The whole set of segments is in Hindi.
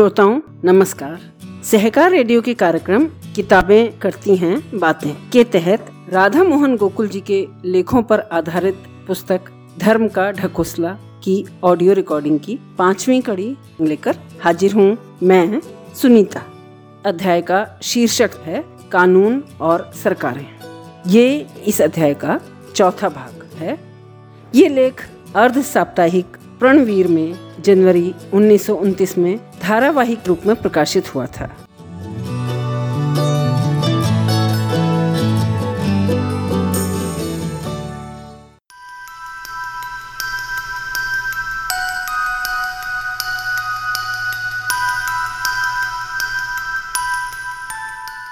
श्रोताओं, नमस्कार। सहकार रेडियो के कार्यक्रम किताबें करती हैं बातें के तहत राधा मोहन गोकुल जी के लेखों पर आधारित पुस्तक धर्म का ढकोसला की ऑडियो रिकॉर्डिंग की पांचवी कड़ी लेकर हाजिर हूँ मैं, सुनीता। अध्याय का शीर्षक है कानून और सरकारें। ये इस अध्याय का चौथा भाग है। ये लेख अर्ध साप्ताहिक प्रणवीर में जनवरी उन्नीस सौ उनतीस में धारावाहिक रूप में प्रकाशित हुआ था।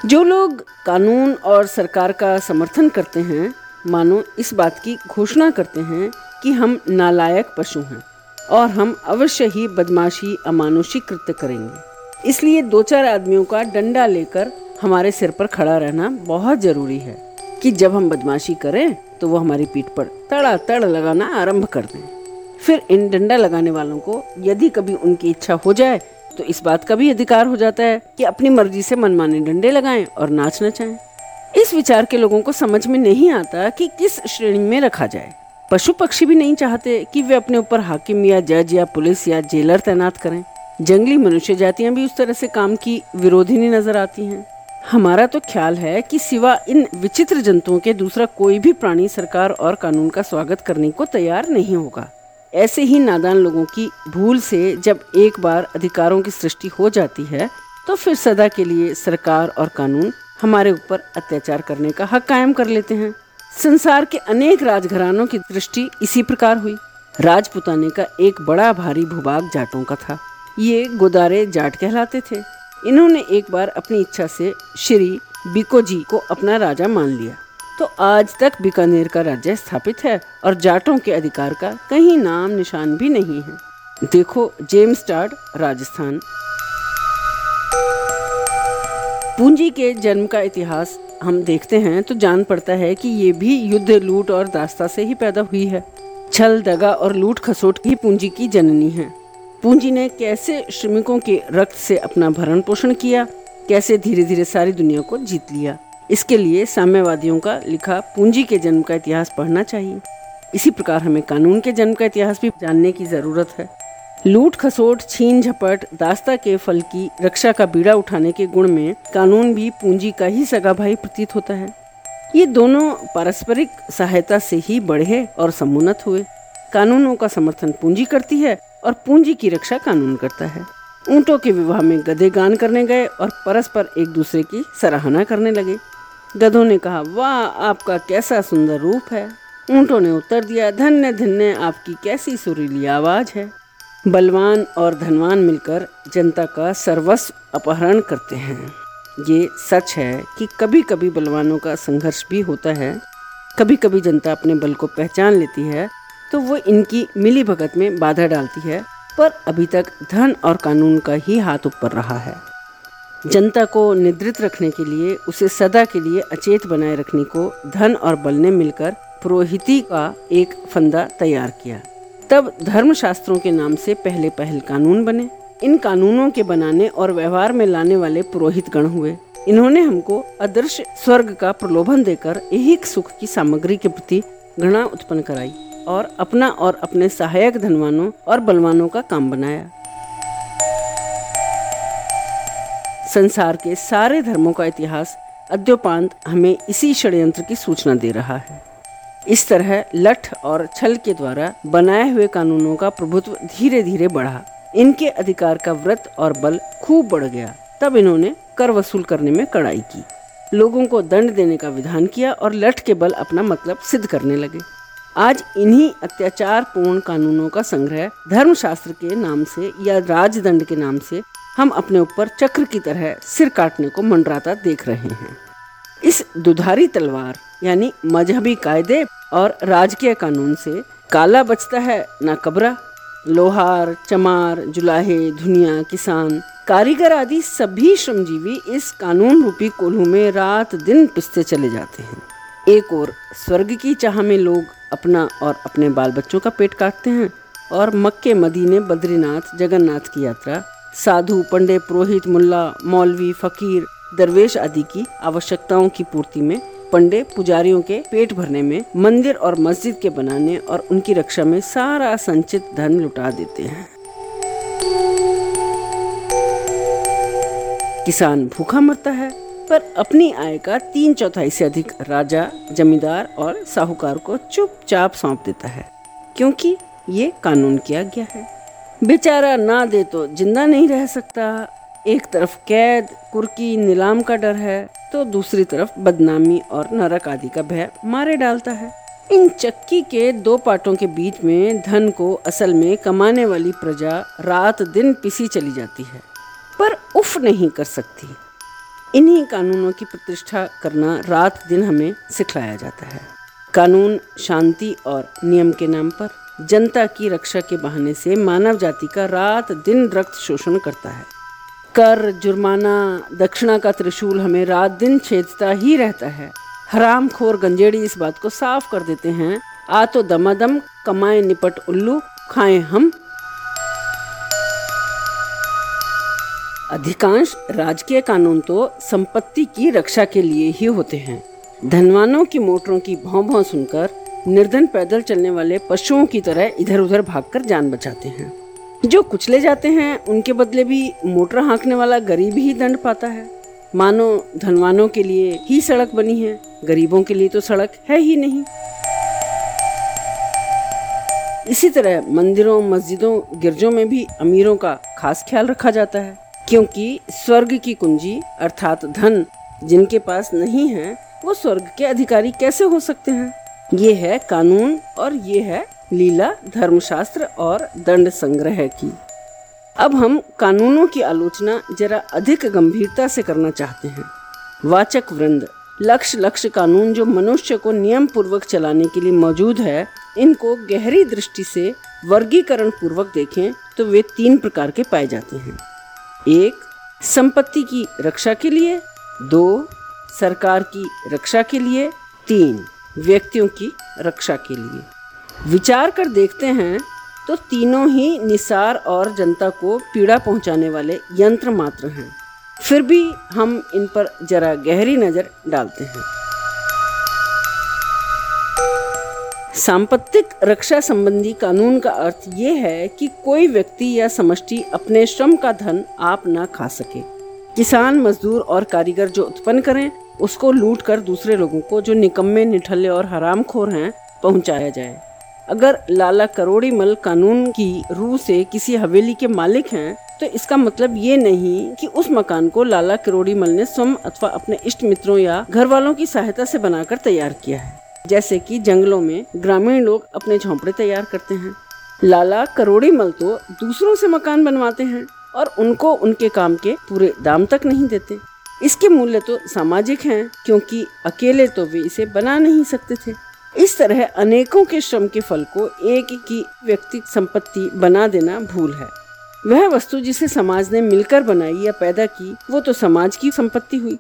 जो लोग कानून और सरकार का समर्थन करते हैं, मानो इस बात की घोषणा करते हैं कि हम नालायक पशु हैं। और हम अवश्य ही बदमाशी अमानुषिक कृत्य करेंगे। इसलिए दो चार आदमियों का डंडा लेकर हमारे सिर पर खड़ा रहना बहुत ज़रूरी है कि जब हम बदमाशी करें तो वो हमारी पीठ पर तड़ा तड़ लगाना आरंभ कर दें। फिर इन डंडा लगाने वालों को यदि कभी उनकी इच्छा हो जाए तो इस बात का भी अधिकार हो जाता है कि अपनी मर्ज़ी से मनमाने डंडे लगाएँ और नाच नचाएँ। इस विचार के लोगों को समझ में नहीं आता कि किस श्रेणी में रखा जाए। पशु पक्षी भी नहीं चाहते कि वे अपने ऊपर हाकिम या जज या पुलिस या जेलर तैनात करें। जंगली मनुष्य जातियाँ भी उस तरह से काम की विरोधी विरोधिनी नज़र आती हैं। हमारा तो ख्याल है कि सिवा इन विचित्र जंतुओं के दूसरा कोई भी प्राणी सरकार और कानून का स्वागत करने को तैयार नहीं होगा। ऐसे ही नादान लोगों की भूल से जब एक बार अधिकारों की सृष्टि हो जाती है तो फिर सदा के लिए सरकार और कानून हमारे ऊपर अत्याचार करने का हक कायम कर लेते हैं। संसार के अनेक राजघरानों की दृष्टि इसी प्रकार हुई। राजपुताने का एक बड़ा भारी भूभाग जाटों का था। ये गोदारे जाट कहलाते थे। इन्होंने एक बार अपनी इच्छा से श्री बिको जी को अपना राजा मान लिया। तो आज तक बीकानेर का राज्य स्थापित है और जाटों के अधिकार का कहीं नाम निशान भी नहीं है। देखो जेम्स टार्ड राजस्थान। पूंजी के जन्म का इतिहास हम देखते हैं तो जान पड़ता है कि ये भी युद्ध लूट और दास्ता से ही पैदा हुई है। छल, दगा और लूट खसोट की पूंजी की जननी है। पूंजी ने कैसे श्रमिकों के रक्त से अपना भरण पोषण किया? कैसे धीरे धीरे सारी दुनिया को जीत लिया? इसके लिए साम्यवादियों का लिखा पूंजी के जन्म का इतिहास पढ़ना चाहिए। इसी प्रकार हमें कानून के जन्म का इतिहास भी जानने की ज़रूरत है। लूट खसोट, छीन झपट, दास्ता के फल की रक्षा का बीड़ा उठाने के गुण में कानून भी पूंजी का ही सगा भाई प्रतीत होता है। ये दोनों पारस्परिक सहायता से ही बढ़े और समुन्नत हुए। कानूनों का समर्थन पूंजी करती है और पूंजी की रक्षा कानून करता है। ऊँटों के विवाह में गधे गान करने गए और परस्पर एक दूसरे की सराहना करने लगे। गधों ने कहा, वाह, आपका कैसा सुंदर रूप है। ऊँटों ने उत्तर दिया, धन्य धन्य, आपकी कैसी सुरीली आवाज़ है। बलवान और धनवान मिलकर जनता का सर्वस्व अपहरण करते हैं। ये सच है कि कभी कभी बलवानों का संघर्ष भी होता है। कभी कभी जनता अपने बल को पहचान लेती है तो वो इनकी मिली भगत में बाधा डालती है, पर अभी तक धन और कानून का ही हाथ ऊपर रहा है। जनता को निद्रित रखने के लिए, उसे सदा के लिए अचेत बनाए रखने को धन और बल ने मिलकर पुरोहिती का एक फंदा तैयार किया। तब धर्म शास्त्रों के नाम से पहले पहल कानून बने। इन कानूनों के बनाने और व्यवहार में लाने वाले पुरोहित गण हुए। इन्होंने हमको अदृश्य स्वर्ग का प्रलोभन देकर एक सुख की सामग्री के प्रति घृणा उत्पन्न कराई और अपना और अपने सहायक धनवानों और बलवानों का काम बनाया। संसार के सारे धर्मों का इतिहास अद्योपांत हमें इसी षड्यंत्र की सूचना दे रहा है। इस तरह लठ और छल के द्वारा बनाए हुए कानूनों का प्रभुत्व धीरे धीरे बढ़ा। इनके अधिकार का व्रत और बल खूब बढ़ गया। तब इन्होंने कर वसूल करने में कड़ाई की। लोगों को दंड देने का विधान किया और लठ के बल अपना मतलब सिद्ध करने लगे। आज इन्हीं अत्याचार पूर्ण कानूनों का संग्रह धर्मशास्त्र के नाम से या राजदंड के नाम से हम अपने ऊपर चक्र की तरह सिर काटने को मंडराता देख रहे हैं। इस दुधारी तलवार यानी मजहबी कायदे और राजकीय कानून से काला बचता है ना कबरा। लोहार, चमार, जुलाहे, धुनिया, किसान, कारीगर आदि सभी श्रमजीवी इस कानून रूपी कोल्हू में रात दिन पिसते चले जाते हैं। एक और स्वर्ग की चाह में लोग अपना और अपने बाल बच्चों का पेट काटते हैं और मक्के मदीने बद्रीनाथ, जगन्नाथ की यात्रा, साधु पंडे पुरोहित, मुल्ला, मौलवी, फकीर, दरवेश आदि की आवश्यकताओं की पूर्ति में पंडे पुजारियों के पेट भरने में, मंदिर और मस्जिद के बनाने और उनकी रक्षा में सारा संचित धन लुटा देते हैं। किसान भूखा मरता है, पर अपनी आय का तीन चौथाई से अधिक राजा, जमींदार और साहूकार को चुपचाप सौंप देता है, क्योंकि ये कानून किया गया है। बेचारा ना दे तो ज़िंदा नहीं रह सकता। एक तरफ़ कैद, कुर्की, नीलाम का डर है तो दूसरी तरफ़ बदनामी और नरक आदि का भय मारे डालता है। इन चक्की के दो पाटों के बीच में धन को असल में कमाने वाली प्रजा रात दिन पिसी चली जाती है, पर उफ नहीं कर सकती। इन्हीं कानूनों की प्रतिष्ठा करना रात दिन हमें सिखलाया जाता है। कानून, शांति और नियम के नाम पर जनता की रक्षा के बहाने से मानव जाति का रात दिन रक्त शोषण करता है। कर, जुर्माना, दक्षिणा का त्रिशूल हमें रात दिन छेदता ही रहता है। हराम खोर गंजेड़ी इस बात को साफ़ कर देते हैं। आ तो दमादम, कमाए निपट उल्लू, खाएँ हम। अधिकांश राजकीय कानून तो संपत्ति की रक्षा के लिए ही होते हैं। धनवानों की मोटरों की भौं भौं सुनकर निर्धन पैदल चलने वाले पशुओं की तरह इधर उधर भागकर जान बचाते हैं। जो कुचले जाते हैं, उनके बदले भी मोटर हाँकने वाला गरीब ही दंड पाता है। मानो धनवानों के लिए ही सड़क बनी है, गरीबों के लिए तो सड़क है ही नहीं। इसी तरह मंदिरों, मस्जिदों, गिरजों में भी अमीरों का खास ख्याल रखा जाता है, क्योंकि स्वर्ग की कुंजी, अर्थात धन, जिनके पास नहीं है, वो स्वर्ग के अधिकारी कैसे हो सकते हैं? ये है कानून और ये है लीला, धर्मशास्त्र और दंड संग्रह की। अब हम कानूनों की आलोचना जरा अधिक गंभीरता से करना चाहते हैं। वाचक वृंद लक्ष्य लक्ष्य कानून जो मनुष्य को नियम पूर्वक चलाने के लिए मौजूद है, इनको गहरी दृष्टि से वर्गीकरण पूर्वक देखें तो वे तीन प्रकार के पाए जाते हैं। एक, संपत्ति की रक्षा के लिए। दो, सरकार की रक्षा के लिए। तीन, व्यक्तियों की रक्षा के लिए। विचार कर देखते हैं तो तीनों ही निसार और जनता को पीड़ा पहुँचाने वाले यंत्र मात्र हैं। फिर भी हम इन पर जरा गहरी नज़र डालते हैं। सांपत्तिक रक्षा संबंधी कानून का अर्थ ये है कि कोई व्यक्ति या समष्टि अपने श्रम का धन आप न खा सके। किसान, मजदूर और कारीगर जो उत्पन्न करें, उसको लूट कर दूसरे लोगों को जो निकम्मे, निठल्ले और हरामखोर हैं, पहुँचाया जाए। अगर लाला करोड़ी मल कानून की रूह से किसी हवेली के मालिक हैं तो इसका मतलब ये नहीं कि उस मकान को लाला करोड़ी मल ने स्वयं अथवा अपने इष्ट मित्रों या घर वालों की सहायता से बनाकर तैयार किया है। जैसे कि जंगलों में ग्रामीण लोग अपने झोंपड़े तैयार करते हैं। लाला करोड़ी मल तो दूसरों से मकान बनवाते हैं और उनको उनके काम के पूरे दाम तक नहीं देते। इसके मूल्य तो सामाजिक हैं, क्योंकि अकेले तो वे इसे बना नहीं सकते थे। इस तरह अनेकों के श्रम के फल को एक की व्यक्ति संपत्ति बना देना भूल है। वह वस्तु जिसे समाज ने मिलकर बनाई या पैदा की, वो तो समाज की संपत्ति हुई।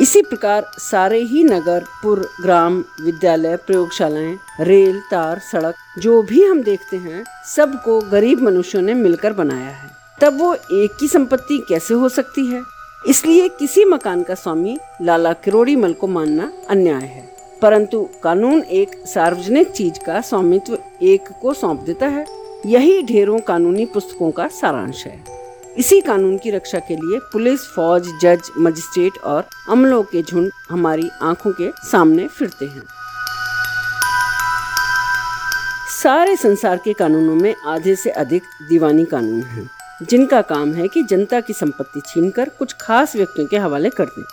इसी प्रकार सारे ही नगर, पुर, ग्राम, विद्यालय, प्रयोगशालाएँ, रेल, तार, सड़क, जो भी हम देखते हैं, सबको गरीब मनुष्यों ने मिलकर बनाया है। तब वो एक की संपत्ति कैसे हो सकती है? इसलिए किसी मकान का स्वामी लाला किरोड़ी मल को मानना अन्याय है। परंतु कानून एक सार्वजनिक चीज़ का स्वामित्व एक को सौंप देता है। यही ढेरों कानूनी पुस्तकों का सारांश है। इसी कानून की रक्षा के लिए पुलिस, फौज, जज, मजिस्ट्रेट और अमलों के झुंड हमारी आँखों के सामने फिरते हैं। सारे संसार के कानूनों में आधे से अधिक दीवानी कानून हैं। जिनका काम है कि जनता की संपत्ति छीनकर कुछ खास व्यक्तियों के हवाले कर दें।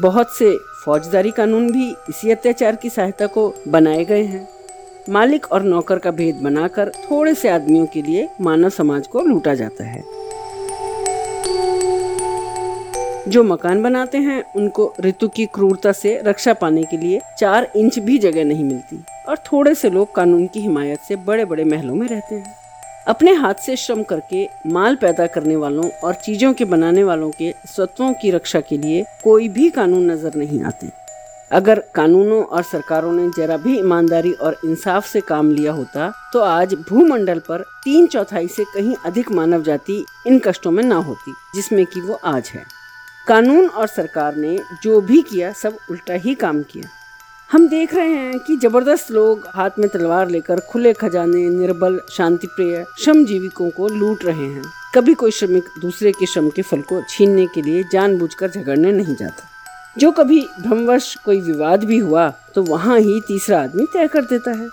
बहुत से फौजदारी कानून भी इसी अत्याचार की सहायता को बनाए गए हैं। मालिक और नौकर का भेद बनाकर थोड़े से आदमियों के लिए मानव समाज को लूटा जाता है। जो मकान बनाते हैं, उनको ऋतु की क्रूरता से रक्षा पाने के लिए चार इंच भी जगह नहीं मिलती और थोड़े से लोग कानून की हिमायत से बड़े बड़े महलों में रहते हैं। अपने हाथ से श्रम करके माल पैदा करने वालों और चीज़ों के बनाने वालों के स्वत्वों की रक्षा के लिए कोई भी कानून नज़र नहीं आते। अगर कानूनों और सरकारों ने जरा भी ईमानदारी और इंसाफ से काम लिया होता तो आज भूमंडल पर तीन चौथाई से कहीं अधिक मानव जाति इन कष्टों में ना होती, जिसमें कि वो आज है। कानून और सरकार ने जो भी किया, सब उल्टा ही काम किया। हम देख रहे हैं कि ज़बरदस्त लोग हाथ में तलवार लेकर खुले खजाने, निर्बल शांति प्रिय श्रम जीविकों को लूट रहे हैं। कभी कोई श्रमिक दूसरे के श्रम के फल को छीनने के लिए जानबूझकर झगड़ने नहीं जाता। जो कभी भ्रमवश कोई विवाद भी हुआ तो वहाँ ही तीसरा आदमी तय कर देता है।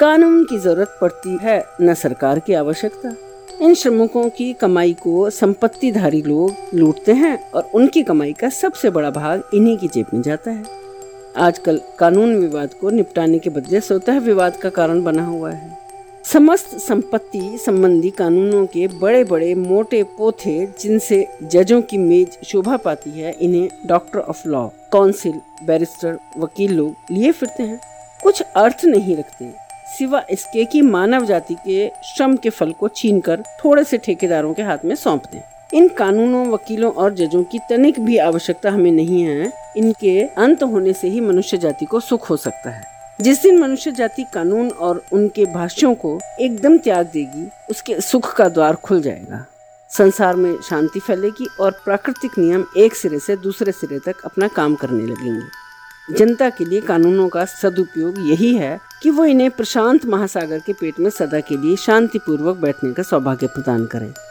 कानून की ज़रूरत पड़ती है, न सरकार की आवश्यकता। इन श्रमिकों की कमाई को संपत्तिधारी लोग लूटते हैं और उनकी कमाई का सबसे बड़ा भाग इन्हीं की जेब में जाता है। आजकल कानून विवाद को निपटाने के बदले स्वतः विवाद का कारण बना हुआ है। समस्त संपत्ति संबंधी कानूनों के बड़े बड़े मोटे पोथे जिनसे जजों की मेज शोभा पाती है, इन्हें doctor of law council barrister वकील लोग लिए फिरते हैं। कुछ अर्थ नहीं रखते। सिवा इसके कि मानव जाति के श्रम के फल को छीनकर थोड़े से ठेकेदारों के हाथ में सौंप दें इन कानूनों, वकीलों और जजों की तनिक भी आवश्यकता हमें नहीं है, इनके अंत होने से ही मनुष्य जाति को सुख हो सकता है। जिस दिन मनुष्य जाति कानून और उनके भाष्यों को एकदम त्याग देगी, उसके सुख का द्वार खुल जाएगा। संसार में शांति फैलेगी और प्राकृतिक नियम एक सिरे से दूसरे सिरे तक अपना काम करने लगेंगे। जनता के लिए कानूनों का सदुपयोग यही है कि वो इन्हें प्रशांत महासागर के पेट में सदा के लिए शांतिपूर्वक बैठने का सौभाग्य प्रदान करे।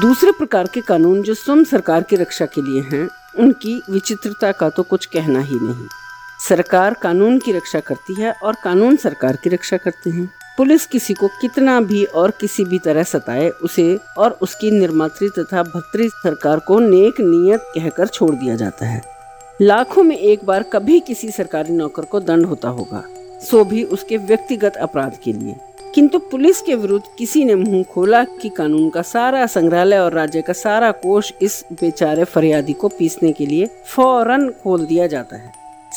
दूसरे प्रकार के कानून जो स्वयं सरकार की रक्षा के लिए हैं, उनकी विचित्रता का तो कुछ कहना ही नहीं। सरकार कानून की रक्षा करती है और कानून सरकार की रक्षा करते हैं। पुलिस किसी को कितना भी और किसी भी तरह सताए उसे और उसकी निर्मात्री तथा भत्री सरकार को नेक नियत कहकर छोड़ दिया जाता है। लाखों में एक बार कभी किसी सरकारी नौकर को दंड होता होगा सो भी उसके व्यक्तिगत अपराध के लिए। किंतु पुलिस के विरुद्ध किसी ने मुँह खोला कि कानून का सारा संग्रहालय और राज्य का सारा कोष इस बेचारे फरियादी को पीसने के लिए फ़ौरन खोल दिया जाता है।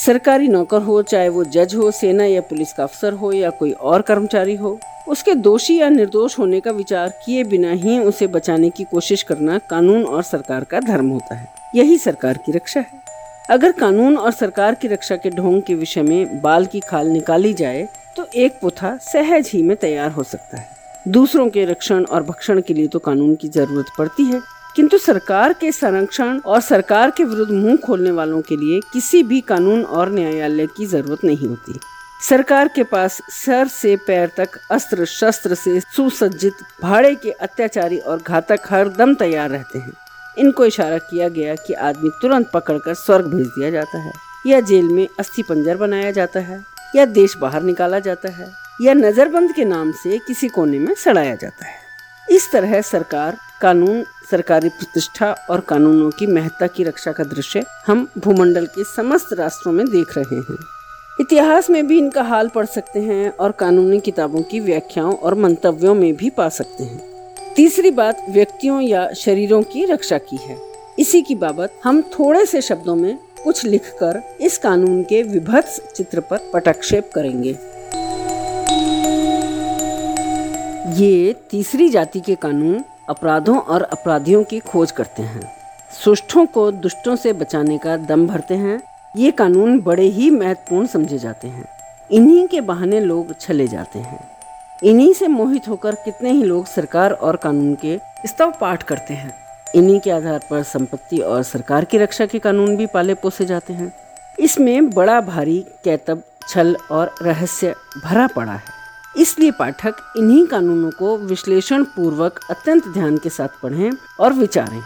सरकारी नौकर हो, चाहे वो जज हो, सेना या पुलिस का अफसर हो या कोई और कर्मचारी हो, उसके दोषी या निर्दोष होने का विचार किए बिना ही उसे बचाने की कोशिश करना कानून और सरकार का धर्म होता है। यही सरकार की रक्षा है। अगर कानून और सरकार की रक्षा के ढोंग के विषय में बाल की खाल निकाली जाए तो एक पुथा सहज ही में तैयार हो सकता है। दूसरों के रक्षण और भक्षण के लिए तो कानून की ज़रूरत पड़ती है। किंतु सरकार के संरक्षण और सरकार के विरुद्ध मुँह खोलने वालों के लिए किसी भी कानून और न्यायालय की ज़रूरत नहीं होती। सरकार के पास सर से पैर तक अस्त्र शस्त्र से सुसज्जित भाड़े के अत्याचारी और घातक हर दम तैयार रहते हैं। इनको इशारा किया गया कि आदमी तुरंत पकड़कर स्वर्ग भेज दिया जाता है या जेल में अस्थि पंजर बनाया जाता है। या देश बाहर निकाला जाता है, या नजरबंद के नाम से किसी कोने में सड़ाया जाता है। इस तरह सरकार, कानून, सरकारी प्रतिष्ठा और कानूनों की महत्ता की रक्षा का दृश्य हम भूमंडल के समस्त राष्ट्रों में देख रहे हैं। इतिहास में भी इनका हाल पढ़ सकते हैं और कानूनी किताबों की व्याख्याओं और मंतव्यों में भी पा सकते हैं। तीसरी बात व्यक्तियों या शरीरों की रक्षा की है। इसी की बाबत हम थोड़े से शब्दों में कुछ लिखकर इस कानून के विभत्स चित्र पर पटक्षेप करेंगे। ये तीसरी जाति के कानून अपराधों और अपराधियों की खोज करते हैं। सुष्ठों को दुष्टों से बचाने का दम भरते हैं। ये कानून बड़े ही महत्वपूर्ण समझे जाते हैं। इन्हीं के बहाने लोग छले जाते हैं। इन्हीं से मोहित होकर कितने ही लोग सरकार और कानून के स्तव पाठ करते हैं। इन्हीं के आधार पर संपत्ति और सरकार की रक्षा के कानून भी पाले पोसे जाते हैं। इसमें बड़ा भारी कैतब, छल और रहस्य भरा पड़ा है। इसलिए पाठक इन्हीं कानूनों को विश्लेषण पूर्वक अत्यंत ध्यान के साथ पढ़ें और विचारें।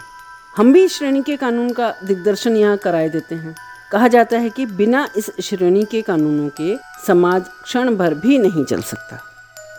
हम भी इस श्रेणी के कानून का दिग्दर्शन यहाँ कराए देते हैं। कहा जाता है कि बिना इस श्रेणी के कानूनों के समाज क्षण भर भी नहीं चल सकता।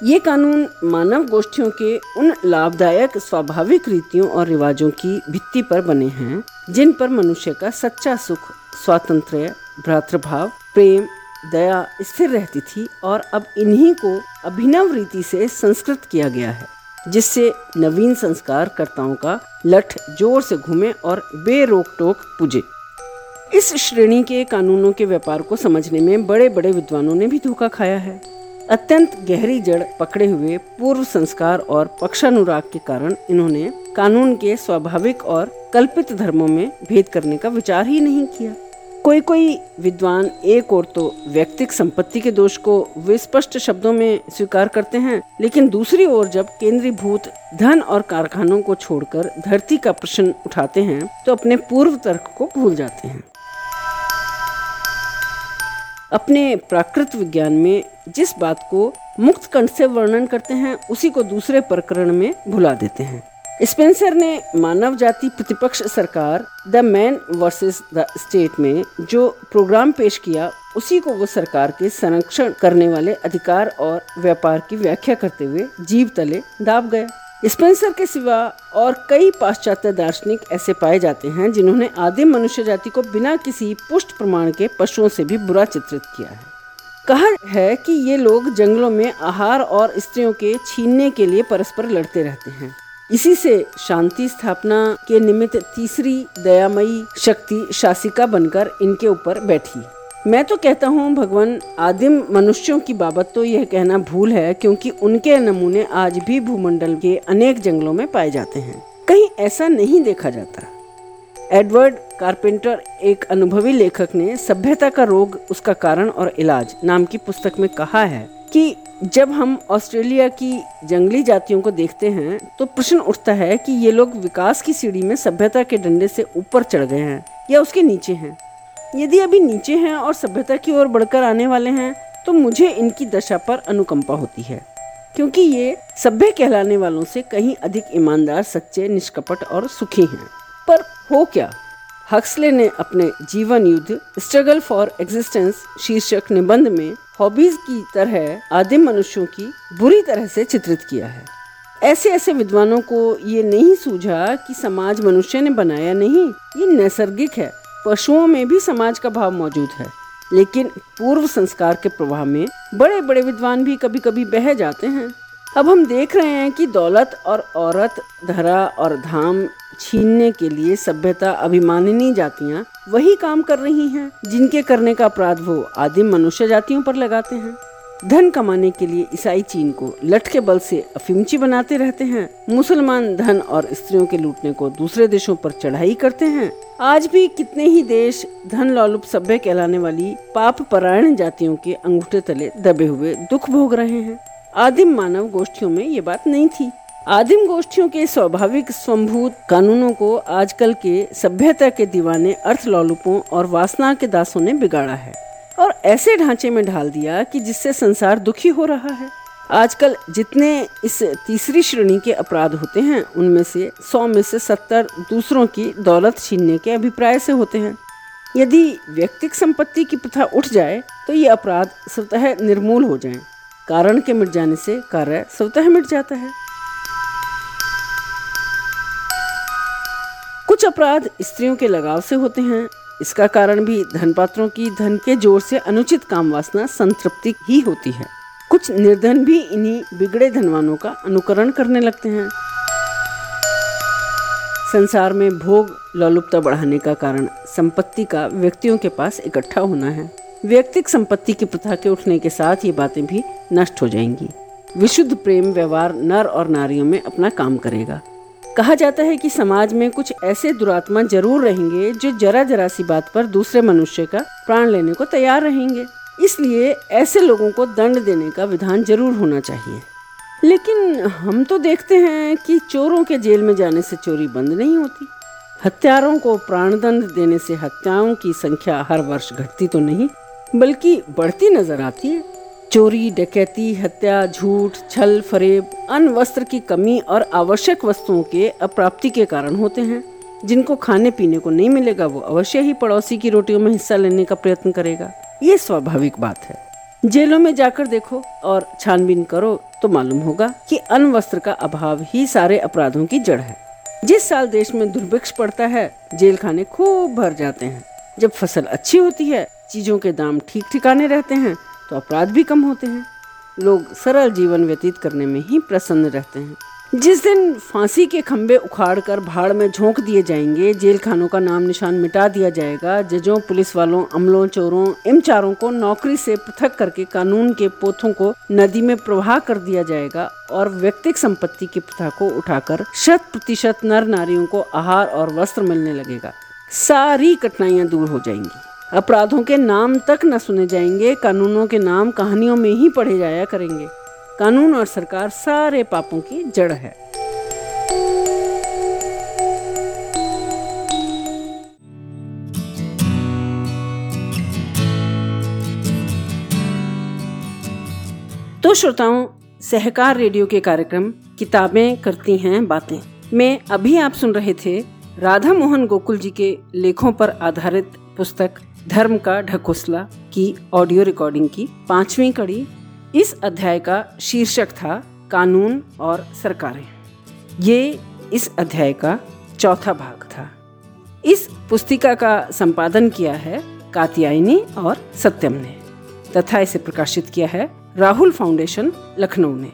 ये कानून मानव गोष्ठियों के उन लाभदायक स्वाभाविक रीतियों और रिवाजों की भित्ति पर बने हैं, जिन पर मनुष्य का सच्चा सुख, स्वातंत्र्य, भ्रातृभाव, प्रेम, दया स्थिर रहती थी और अब इन्हीं को अभिनव रीति से संस्कृत किया गया है, जिससे नवीन संस्कार कर्ताओं का लठ ज़ोर से घूमे और बेरोक टोक पुजे। इस श्रेणी के कानूनों के व्यापार को समझने में बड़े बड़े विद्वानों ने भी धोखा खाया है। अत्यंत गहरी जड़ पकड़े हुए पूर्व संस्कार और पक्षानुराग के कारण इन्होंने कानून के स्वाभाविक और कल्पित धर्मों में भेद करने का विचार ही नहीं किया। कोई कोई विद्वान एक और तो व्यक्तिक संपत्ति के दोष को विस्पष्ट शब्दों में स्वीकार करते हैं, लेकिन दूसरी ओर जब केंद्रीय भूत धन और कारखानों को छोड़कर धरती का प्रश्न उठाते हैं तो अपने पूर्व तर्क को भूल जाते हैं। अपने प्राकृत विज्ञान में जिस बात को मुक्त कंठ से वर्णन करते हैं, उसी को दूसरे प्रकरण में भुला देते हैं। स्पेंसर ने मानव जाति प्रतिपक्ष सरकार, the man versus the state में जो प्रोग्राम पेश किया, उसी को वो सरकार के संरक्षण करने वाले अधिकार और व्यापार की व्याख्या करते हुए जीव तले दाब गया स्पेंसर के सिवा और कई पाश्चात्य दार्शनिक ऐसे पाए जाते हैं जिन्होंने आदिम मनुष्य जाति को बिना किसी पुष्ट प्रमाण के पशुओं से भी बुरा चित्रित किया है। कहा है कि ये लोग जंगलों में आहार और स्त्रियों के छीनने के लिए परस्पर लड़ते रहते हैं। इसी से शांति स्थापना के निमित्त तीसरी दयामयी शक्ति शासिका बनकर इनके ऊपर बैठी। मैं तो कहता हूँ, भगवान, आदिम मनुष्यों की बाबत तो यह कहना भूल है क्योंकि उनके नमूने आज भी भूमंडल के अनेक जंगलों में पाए जाते हैं। कहीं ऐसा नहीं देखा जाता। एडवर्ड कारपेंटर, एक अनुभवी लेखक ने सभ्यता का रोग उसका कारण और इलाज नाम की पुस्तक में कहा है कि जब हम ऑस्ट्रेलिया की जंगली जातियों को देखते हैं तो प्रश्न उठता है कि ये लोग विकास की सीढ़ी में सभ्यता के डंडे से ऊपर चढ़ गए हैं या उसके नीचे हैं। यदि अभी नीचे हैं और सभ्यता की ओर बढ़कर आने वाले हैं तो मुझे इनकी दशा पर अनुकंपा होती है, क्योंकि ये सभ्य कहलाने वालों से कहीं अधिक ईमानदार, सच्चे, निष्कपट और सुखी हैं। पर हो क्या? हक्सले ने अपने जीवन युद्ध, स्ट्रगल फॉर एग्जिस्टेंस शीर्षक निबंध में हॉबीज की तरह आदिम मनुष्यों की बुरी तरह से चित्रित किया है। ऐसे ऐसे विद्वानों को ये नहीं सूझा कि समाज मनुष्य ने बनाया नहीं, ये नैसर्गिक है। पशुओं में भी समाज का भाव मौजूद है, लेकिन पूर्व संस्कार के प्रभाव में बड़े बड़े विद्वान भी कभी कभी बह जाते हैं। अब हम देख रहे हैं कि दौलत और औरत, धरा और धाम छीनने के लिए सभ्यता अभिमानिनी जातियाँ वही काम कर रही हैं, जिनके करने का अपराध वो आदिम मनुष्य जातियों पर लगाते हैं। धन कमाने के लिए ईसाई चीन को लठ के बल से अफिमची बनाते रहते हैं। मुसलमान धन और स्त्रियों के लूटने को दूसरे देशों पर चढ़ाई करते हैं। आज भी कितने ही देश धन लौलुप सभ्य कहलाने वाली पाप परायण जातियों के अंगूठे तले दबे हुए दुख भोग रहे हैं। आदिम मानव गोष्ठियों में ये बात नहीं थी। आदिम गोष्ठियों के स्वाभाविक स्वभूत कानूनों को आजकल के सभ्यता के दीवाने अर्थ लौलुपों और वासना के दासों ने बिगाड़ा है। और ऐसे ढांचे में ढाल दिया कि जिससे संसार दुखी हो रहा है। आजकल जितने इस तीसरी श्रेणी के अपराध होते हैं, उनमें से सौ में से सत्तर दूसरों की दौलत छीनने के अभिप्राय से होते हैं। यदि व्यक्तिक संपत्ति की प्रथा उठ जाए तो ये अपराध स्वतः निर्मूल हो जाएँ। कारण के मिट जाने से कार्य स्वतः मिट जाता है। कुछ अपराध स्त्रियों के लगाव से होते हैं इसका कारण भी धन पात्रों की धन के ज़ोर से अनुचित काम वासना संतृप्ति ही होती है। कुछ निर्धन भी इन्हीं बिगड़े धनवानों का अनुकरण करने लगते हैं। संसार में भोग लौलुपता बढ़ाने का कारण संपत्ति का व्यक्तियों के पास इकट्ठा होना है। व्यक्तिक संपत्ति की प्रथा के उठने के साथ ये बातें भी नष्ट हो जाएँगी। विशुद्ध प्रेम व्यवहार नर और नारियों में अपना काम करेगा। कहा जाता है कि समाज में कुछ ऐसे दुरात्मा ज़रूर रहेंगे जो जरा जरा सी बात पर दूसरे मनुष्य का प्राण लेने को तैयार रहेंगे। इसलिए ऐसे लोगों को दंड देने का विधान ज़रूर होना चाहिए। लेकिन हम तो देखते हैं कि चोरों के जेल में जाने से चोरी बंद नहीं होती। हत्यारों को प्राणदंड देने से हत्याओं की संख्या हर वर्ष घटती तो नहीं, बल्कि बढ़ती नज़र आती है। चोरी, डकैती, हत्या, झूठ, छल, फरेब, अन्न वस्त्र की कमी और आवश्यक वस्तुओं के अप्राप्ति के कारण होते हैं। जिनको खाने पीने को नहीं मिलेगा, वो अवश्य ही पड़ोसी की रोटियों में हिस्सा लेने का प्रयत्न करेगा। ये स्वाभाविक बात है। जेलों में जाकर देखो और छानबीन करो तो मालूम होगा कि अन्न वस्त्र का अभाव ही सारे अपराधों की जड़ है। जिस साल देश में दुर्भिक्ष पड़ता है, जेल खाने खूब भर जाते हैं। जब फ़सल अच्छी होती है, चीज़ों के दाम ठीक ठिकाने रहते हैं तो अपराध भी कम होते हैं। लोग सरल जीवन व्यतीत करने में ही प्रसन्न रहते हैं। जिस दिन फांसी के खंबे उखाड़कर भाड़ में झोंक दिए जाएँगे जेल खानों का नाम निशान मिटा दिया जाएगा। जजों पुलिस वालों अमलों, चोरों, इन चारों को नौकरी से पृथक करके कानून के पोथों को नदी में प्रवाह कर दिया जाएगा और व्यक्तिक संपत्ति की प्रथा को उठाकर शत प्रतिशत नर नारियों को आहार और वस्त्र मिलने लगेगा। सारी कठिनाइयाँ दूर हो जाएँगी। अपराधों के नाम तक न सुने जाएँगे, कानूनों के नाम कहानियों में ही पढ़े जाया करेंगे। कानून और सरकार सारे पापों की जड़ है। तो श्रोताओं, सहकार रेडियो के कार्यक्रम किताबें करती हैं बातें। में अभी आप सुन रहे थे राधा मोहन गोकुल जी के लेखों पर आधारित पुस्तक धर्म का ढकोसला की ऑडियो रिकॉर्डिंग की पांचवी कड़ी इस अध्याय का शीर्षक था कानून और सरकारें। ये इस अध्याय का चौथा भाग था। इस पुस्तिका का संपादन किया है कात्यायनी और सत्यम ने, तथा इसे प्रकाशित किया है राहुल फाउंडेशन, लखनऊ ने।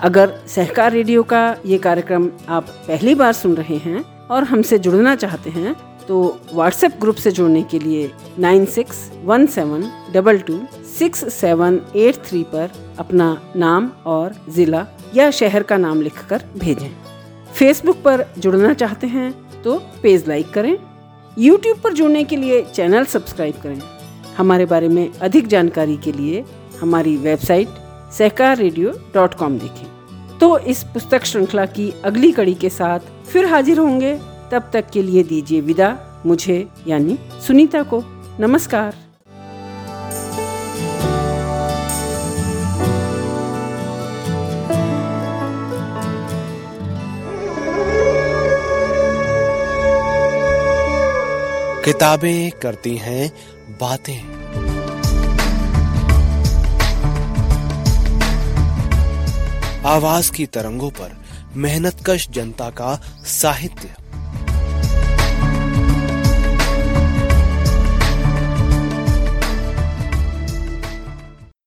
अगर सहकार रेडियो का ये कार्यक्रम आप पहली बार सुन रहे हैं और हमसे जुड़ना चाहते हैं तो व्हाट्सएप ग्रुप से जुड़ने के लिए nine six one seven double two six seven eight three पर अपना नाम और ज़िला या शहर का नाम लिखकर भेजें। फेसबुक पर जुड़ना चाहते हैं तो पेज लाइक करें। यूट्यूब पर जुड़ने के लिए चैनल सब्सक्राइब करें। हमारे बारे में अधिक जानकारी के लिए हमारी website Sahkar radio dot com देखें। तो इस पुस्तक श्रृंखला की अगली कड़ी के साथ फिर हाजिर होंगे तब तक के लिए दीजिए विदा। मुझे, यानी सुनीता को, नमस्कार। किताबें करती हैं, बातें। आवाज़ की तरंगों पर मेहनतकश जनता का साहित्य।